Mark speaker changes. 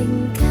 Speaker 1: Tình.